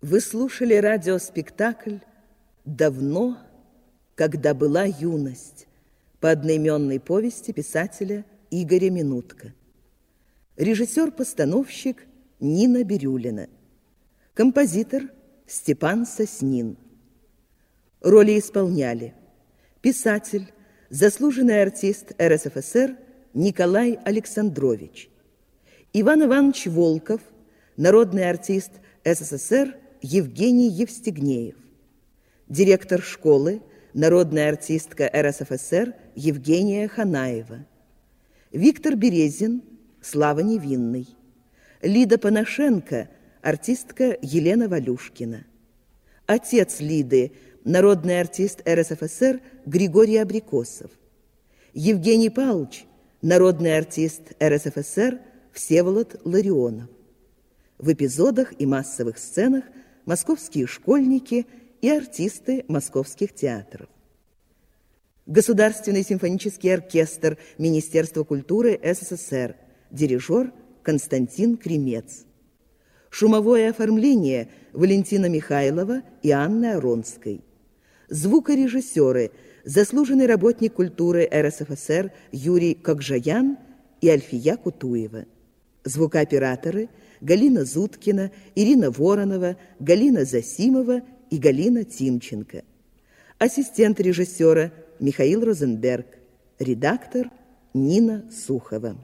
Вы слушали радиоспектакль «Давно, когда была юность» по одноименной повести писателя Игоря Минутка. Режиссер-постановщик Нина Бирюлина. Композитор Степан Соснин. Роли исполняли писатель, заслуженный артист РСФСР Николай Александрович, Иван Иванович Волков, народный артист СССР Евгений Евстигнеев, директор школы, народная артистка РСФСР Евгения Ханаева, Виктор Березин, Слава Невинный, Лида Панашенко, артистка Елена Валюшкина, отец Лиды, народный артист РСФСР Григорий Абрикосов, Евгений Павлович, народный артист РСФСР Всеволод Ларионов. В эпизодах и массовых сценах московские школьники и артисты московских театров. Государственный симфонический оркестр Министерства культуры СССР, дирижер Константин Кремец. Шумовое оформление Валентина Михайлова и Анны Аронской. Звукорежиссеры, заслуженный работник культуры РСФСР Юрий Кокжаян и Альфия Кутуева. Звукооператоры Галина Зуткина, Ирина Воронова, Галина Засимова и Галина Тимченко. Ассистент режиссера Михаил Розенберг. Редактор Нина Сухова.